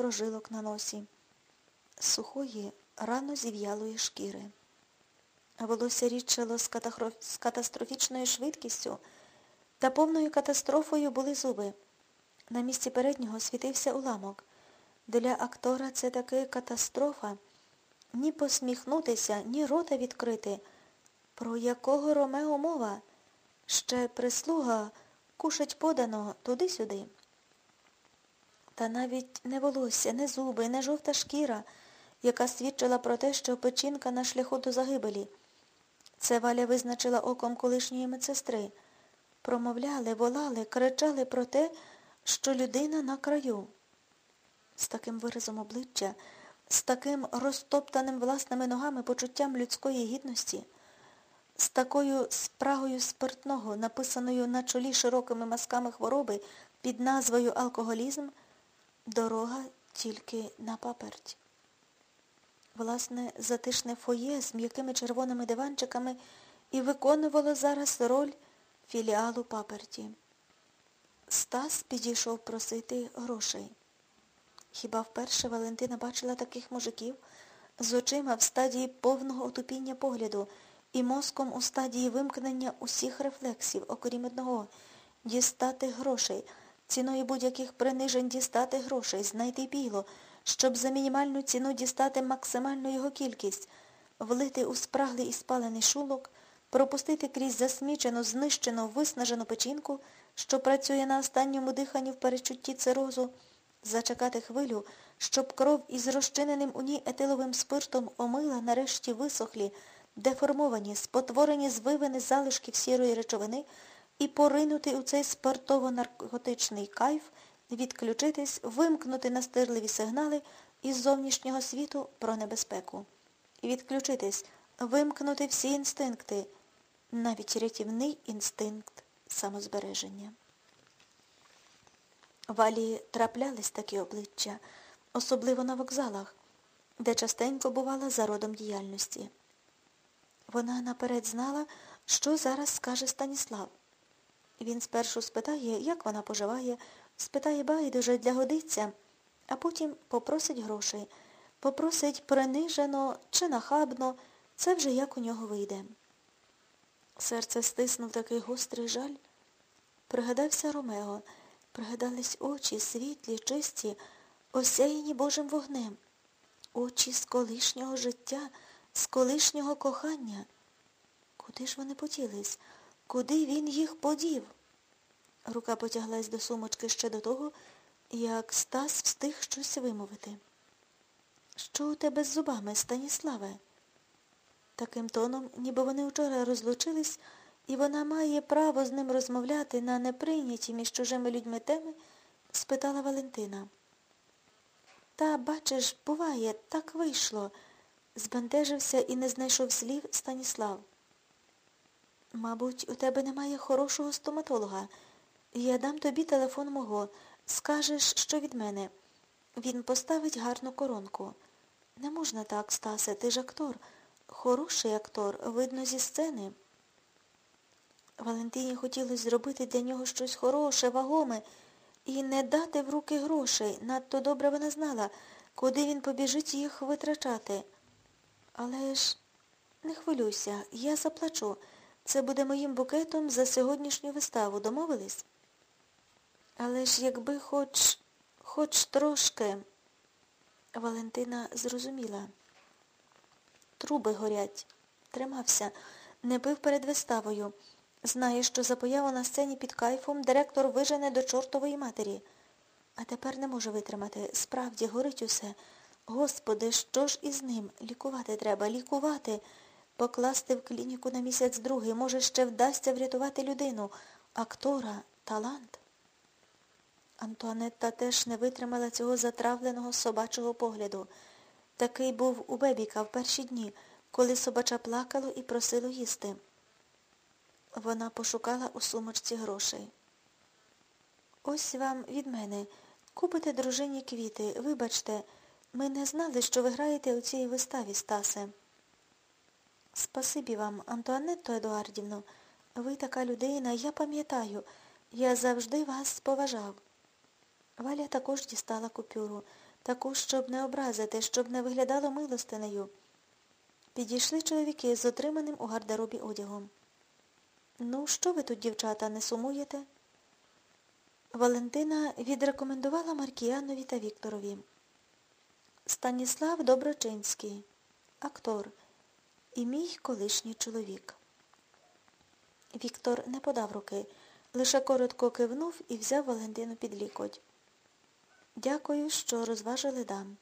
прожилок на носі, сухої, рано зів'ялої шкіри. Волосся рідчало з, катахро... з катастрофічною швидкістю, та повною катастрофою були зуби. На місці переднього світився уламок. Для актора це таки катастрофа. Ні посміхнутися, ні рота відкрити. Про якого Ромео мова? Ще прислуга кушать подано туди-сюди. Та навіть не волосся, не зуби, не жовта шкіра, яка свідчила про те, що печінка на шляху до загибелі. Це Валя визначила оком колишньої медсестри. Промовляли, волали, кричали про те, що людина на краю. З таким виразом обличчя, з таким розтоптаним власними ногами почуттям людської гідності, з такою спрагою спиртного, написаною на чолі широкими мазками хвороби під назвою алкоголізм, дорога тільки на паперть. Власне, затишне фоє з м'якими червоними диванчиками і виконувало зараз роль філіалу паперті. Стас підійшов просити грошей. Хіба вперше Валентина бачила таких мужиків з очима в стадії повного отупіння погляду і мозком у стадії вимкнення усіх рефлексів, окрім одного дістати грошей, ціною будь-яких принижень дістати грошей, знайти біло, щоб за мінімальну ціну дістати максимальну його кількість, влити у спраглий і спалений шулок, пропустити крізь засмічену, знищену, виснажену печінку, що працює на останньому диханні в перечутті цирозу, зачекати хвилю, щоб кров із розчиненим у ній етиловим спиртом омила нарешті висохлі, деформовані, спотворені звивини залишків сірої речовини і поринути у цей спиртово-наркотичний кайф, відключитись, вимкнути настирливі сигнали із зовнішнього світу про небезпеку. Відключитись, вимкнути всі інстинкти, навіть рятівний інстинкт самозбереження. Валі траплялись такі обличчя, особливо на вокзалах, де частенько бувала за родом діяльності. Вона наперед знала, що зараз скаже Станіслав. Він спершу спитає, як вона поживає, спитає байдуже для годиться, а потім попросить грошей. Попросить принижено чи нахабно, це вже як у нього вийде. Серце стиснув такий гострий жаль. Пригадався Ромео, пригадались очі, світлі, чисті, осяяні Божим вогнем, очі з колишнього життя, з колишнього кохання. Куди ж вони поділись? Куди він їх подів? Рука потяглась до сумочки ще до того, як Стас встиг щось вимовити. Що у тебе з зубами, Станіславе? Таким тоном, ніби вони вчора розлучились, і вона має право з ним розмовляти на неприйняті між чужими людьми теми, спитала Валентина. Та, бачиш, буває, так вийшло, збентежився і не знайшов слів Станіслав. Мабуть, у тебе немає хорошого стоматолога. Я дам тобі телефон мого. Скажеш, що від мене. Він поставить гарну коронку. Не можна так, Стасе, ти ж актор. Хороший актор, видно, зі сцени. Валентині хотілося зробити для нього щось хороше, вагоме, і не дати в руки грошей. Надто добре вона знала, куди він побіжить їх витрачати. Але ж не хвилюйся, я заплачу. Це буде моїм букетом за сьогоднішню виставу. Домовились? Але ж якби хоч, хоч трошки, Валентина зрозуміла. Труби горять. Тримався. Не пив перед виставою. Знає, що за появу на сцені під кайфом директор вижене до чортової матері. А тепер не може витримати. Справді, горить усе. Господи, що ж із ним? Лікувати треба, лікувати. Покласти в клініку на місяць другий. Може, ще вдасться врятувати людину. Актора, талант. Антуанетта теж не витримала цього затравленого собачого погляду. Такий був у Бебіка в перші дні, коли собача плакало і просило їсти. Вона пошукала у сумочці грошей. Ось вам від мене. Купите дружині квіти. Вибачте, ми не знали, що ви граєте у цій виставі, Стасе. Спасибі вам, Антуанетто Едуардівно. Ви така людина, я пам'ятаю. Я завжди вас поважав. Валя також дістала купюру. таку, щоб не образити, щоб не виглядало милостинею. Підійшли чоловіки з отриманим у гардеробі одягом. Ну, що ви тут, дівчата, не сумуєте? Валентина відрекомендувала Маркіянові та Вікторові. Станіслав Доброчинський, актор і мій колишній чоловік. Віктор не подав руки, лише коротко кивнув і взяв Валентину під лікоть. Дякую, що розважили дам.